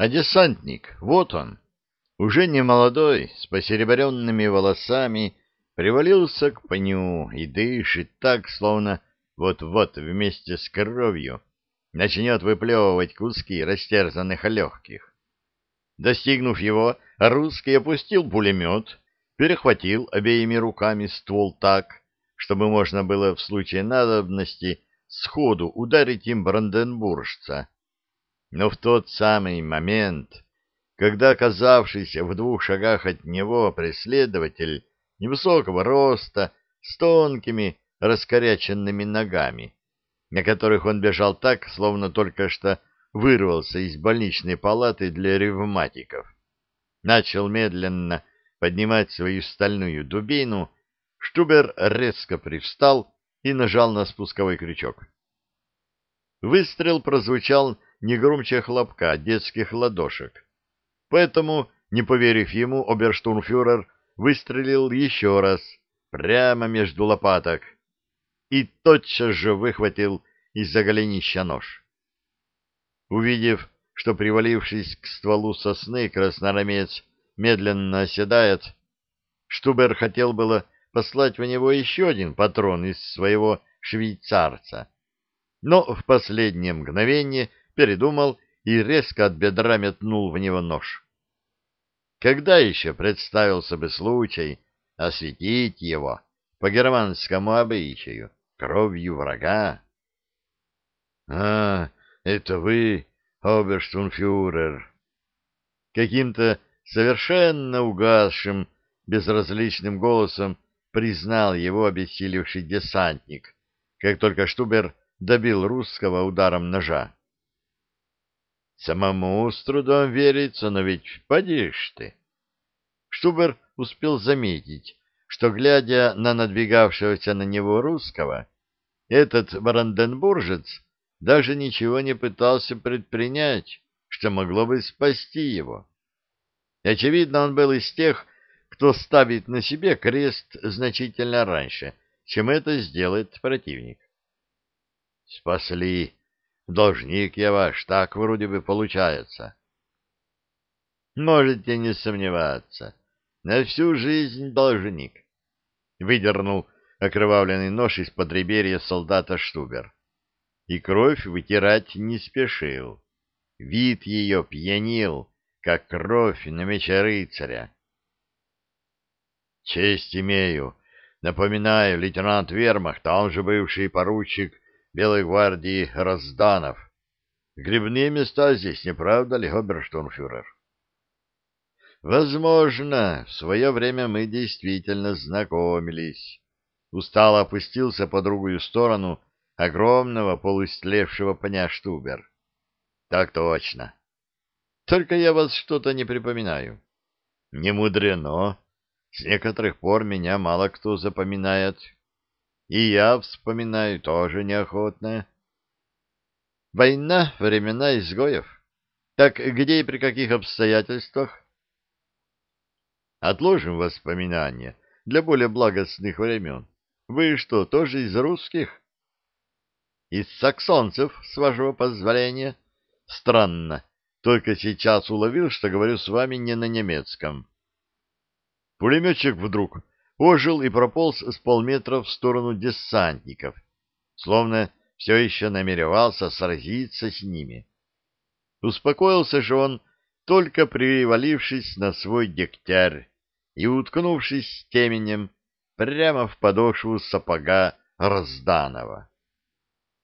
А десантник, вот он, уже не молодой, с посеребренными волосами, привалился к пню и дышит так, словно вот-вот вместе с кровью начнет выплевывать куски растерзанных легких. Достигнув его, русский опустил пулемет, перехватил обеими руками ствол так, чтобы можно было в случае надобности сходу ударить им бранденбуржца. Но в тот самый момент, когда оказавшийся в двух шагах от него преследователь невысокого роста, с тонкими, раскоряченными ногами, на которых он бежал так, словно только что вырвался из больничной палаты для ревматиков. Начал медленно поднимать свою стальную дубину, Штубер резко привстал и нажал на спусковой крючок. Выстрел прозвучал не громче хлопка детских ладошек. Поэтому, не поверив ему, оберштурмфюрер выстрелил еще раз, прямо между лопаток, и тотчас же выхватил из-за голенища нож. Увидев, что, привалившись к стволу сосны, красноармеец медленно оседает, Штубер хотел было послать в него еще один патрон из своего швейцарца, но в последнее мгновение передумал и резко от бедра метнул в него нож. Когда еще представился бы случай осветить его по германскому обычаю кровью врага? — А, это вы, оберштунфюрер! Каким-то совершенно угасшим, безразличным голосом признал его обессилевший десантник, как только Штубер добил русского ударом ножа. Самому с трудом верится, но ведь подишь ты. Штубер успел заметить, что, глядя на надвигавшегося на него русского, этот бранденбуржец даже ничего не пытался предпринять, что могло бы спасти его. Очевидно, он был из тех, кто ставит на себе крест значительно раньше, чем это сделает противник. Спасли. Должник я ваш, так вроде бы получается. Можете не сомневаться. На всю жизнь должник. Выдернул окровавленный нож из-под реберья солдата Штубер. И кровь вытирать не спешил. Вид ее пьянил, как кровь на мече рыцаря. Честь имею. Напоминаю, лейтенант вермахта, он же бывший поручик Белой гвардии Разданов. Грибные места здесь, не правда ли, оберштурмфюрер? Возможно, в свое время мы действительно знакомились. Устало опустился по другую сторону огромного полуистлевшего пня Штубер. Так точно. Только я вас что-то не припоминаю. Не мудрено. С некоторых пор меня мало кто запоминает. И я вспоминаю тоже неохотно. Война — времена изгоев. Так где и при каких обстоятельствах? Отложим воспоминания для более благостных времен. Вы что, тоже из русских? Из саксонцев, с вашего позволения. Странно. Только сейчас уловил, что говорю с вами не на немецком. Пулеметчик вдруг ожил и прополз с полметра в сторону десантников, словно все еще намеревался сразиться с ними. Успокоился же он, только привалившись на свой дегтярь и уткнувшись теменем прямо в подошву сапога Разданова.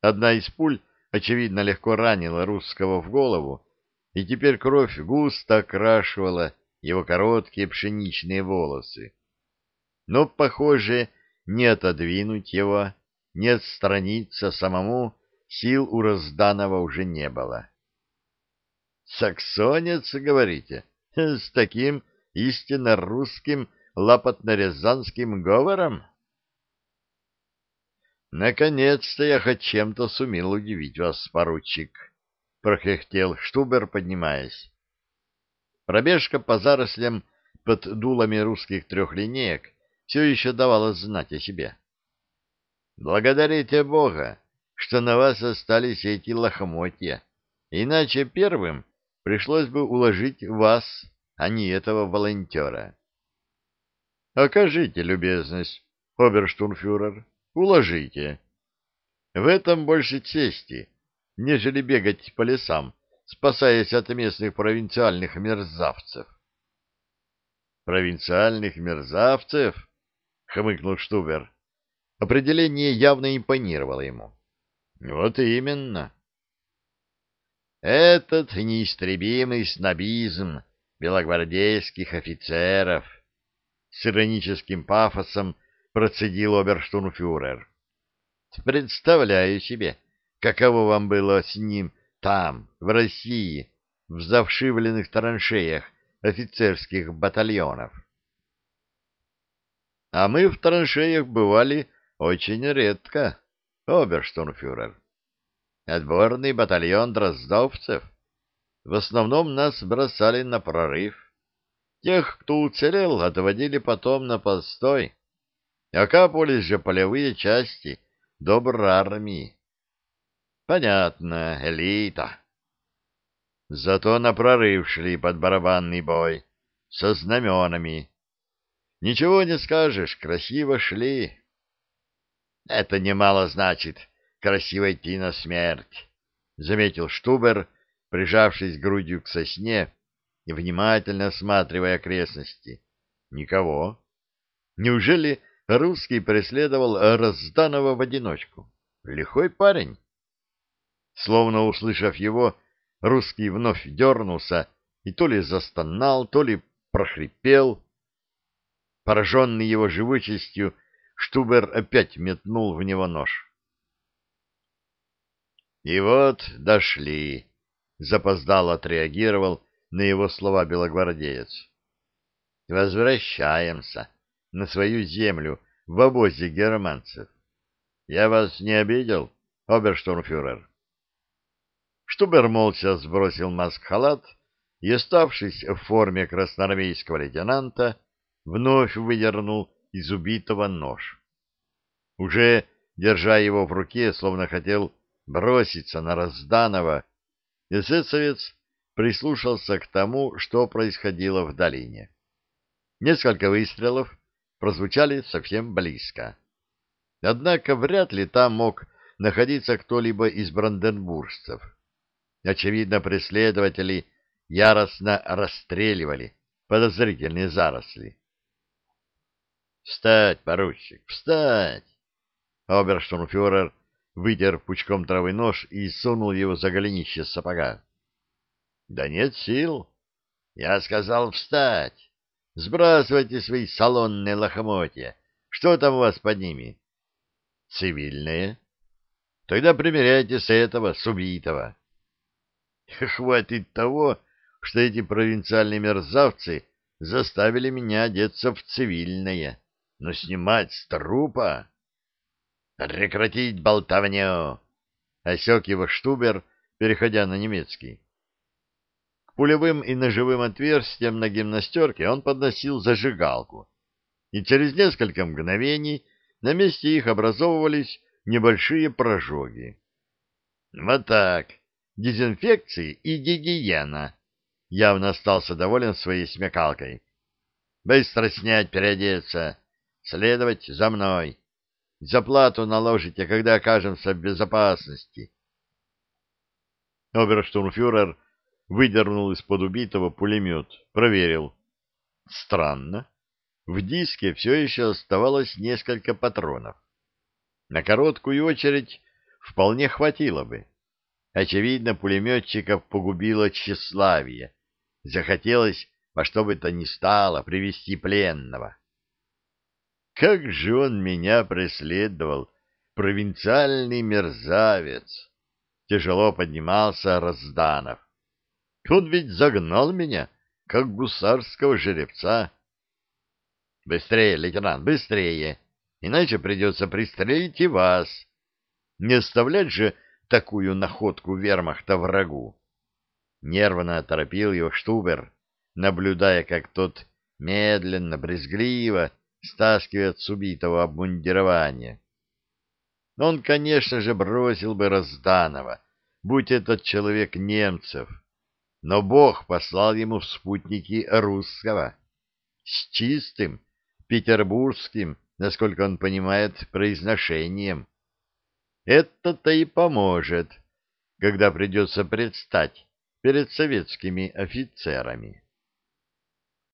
Одна из пуль, очевидно, легко ранила русского в голову, и теперь кровь густо окрашивала его короткие пшеничные волосы. Но, похоже, не отодвинуть его, не отстраниться самому сил у Разданова уже не было. «Саксонец, говорите, с таким истинно русским лапотно-рязанским говором?» «Наконец-то я хоть чем-то сумел удивить вас, поручик», — прохехтел Штубер, поднимаясь. Пробежка по зарослям под дулами русских трехлинеек все еще давала знать о себе. «Благодарите Бога, что на вас остались эти лохмотья, иначе первым пришлось бы уложить вас, а не этого волонтера. Окажите любезность, оберштурмфюрер, уложите. В этом больше чести, нежели бегать по лесам, спасаясь от местных провинциальных мерзавцев. Провинциальных мерзавцев? — хмыкнул Штубер. Определение явно импонировало ему. Вот именно. Этот неистребимый снобизм белогвардейских офицеров с ироническим пафосом процедил оберштурмфюрер. Представляю себе, каково вам было с ним там, в России, в завшивленных траншеях офицерских батальонов. А мы в траншеях бывали очень редко, оберштурмфюрер. Отборный батальон дроздовцев. В основном нас бросали на прорыв. Тех, кто уцелел, отводили потом на постой. Окапывались же полевые части доброй армии. Понятно, элита. Зато на прорыв шли под барабанный бой, со знаменами. Ничего не скажешь, красиво шли. Это немало значит, красиво идти на смерть, — заметил Штубер, прижавшись грудью к сосне и внимательно осматривая окрестности. Никого. Неужели русский преследовал Разданова в одиночку? Лихой парень. Словно услышав его, русский вновь дернулся и то ли застонал, то ли прохрипел. Пораженный его живучестью, Штубер опять метнул в него нож. И вот дошли, запоздал отреагировал на его слова белогвардеец. Возвращаемся на свою землю в обозе германцев. Я вас не обидел, оберштурмфюрер? Штубер молча сбросил маск-халат и, оставшись в форме красноармейского лейтенанта, вновь выдернул из убитого нож. Уже держа его в руке, словно хотел броситься на Разданова, эсэсовец прислушался к тому, что происходило в долине. Несколько выстрелов прозвучали совсем близко. Однако вряд ли там мог находиться кто-либо из бранденбуржцев. Очевидно, преследователи яростно расстреливали подозрительные заросли. «Встать, поручик, встать!» Оберштурмфюрер вытер пучком травы нож и сунул его за голенище сапога. — Да нет сил. Я сказал встать. Сбрасывайте свои салонные лохмотья. Что там у вас под ними? — Цивильные. — Тогда примеряйте с этого, с убитого. Хватит того, что эти провинциальные мерзавцы заставили меня одеться в цивильное, но снимать с трупа... «Прекратить болтовню!» — осек его Штубер, переходя на немецкий. К пулевым и ножевым отверстиям на гимнастерке он подносил зажигалку, и через несколько мгновений на месте их образовывались небольшие прожоги. «Вот так, дезинфекции и гигиена!» Явно остался доволен своей смекалкой. «Быстро снять, переодеться, следовать за мной!» Заплату наложите, когда окажемся в безопасности. Оберштурмфюрер выдернул из-под убитого пулемет, проверил. Странно. В диске все еще оставалось несколько патронов. На короткую очередь вполне хватило бы. Очевидно, пулеметчиков погубило тщеславие. Захотелось во что бы то ни стало привести пленного. Как же он меня преследовал, провинциальный мерзавец! Тяжело поднимался Разданов. Он ведь загнал меня, как гусарского жеребца. Быстрее, лейтенант, быстрее, иначе придется пристрелить и вас. Не оставлять же такую находку вермахта врагу. Нервно торопил его Штубер, наблюдая, как тот медленно, брезгливо стаскивает с убитого обмундирование. Он, конечно же, бросил бы Разданова, будь этот человек немцев. но Бог послал ему в спутники русского, с чистым, петербургским, насколько он понимает, произношением. Это-то и поможет, когда придется предстать перед советскими офицерами.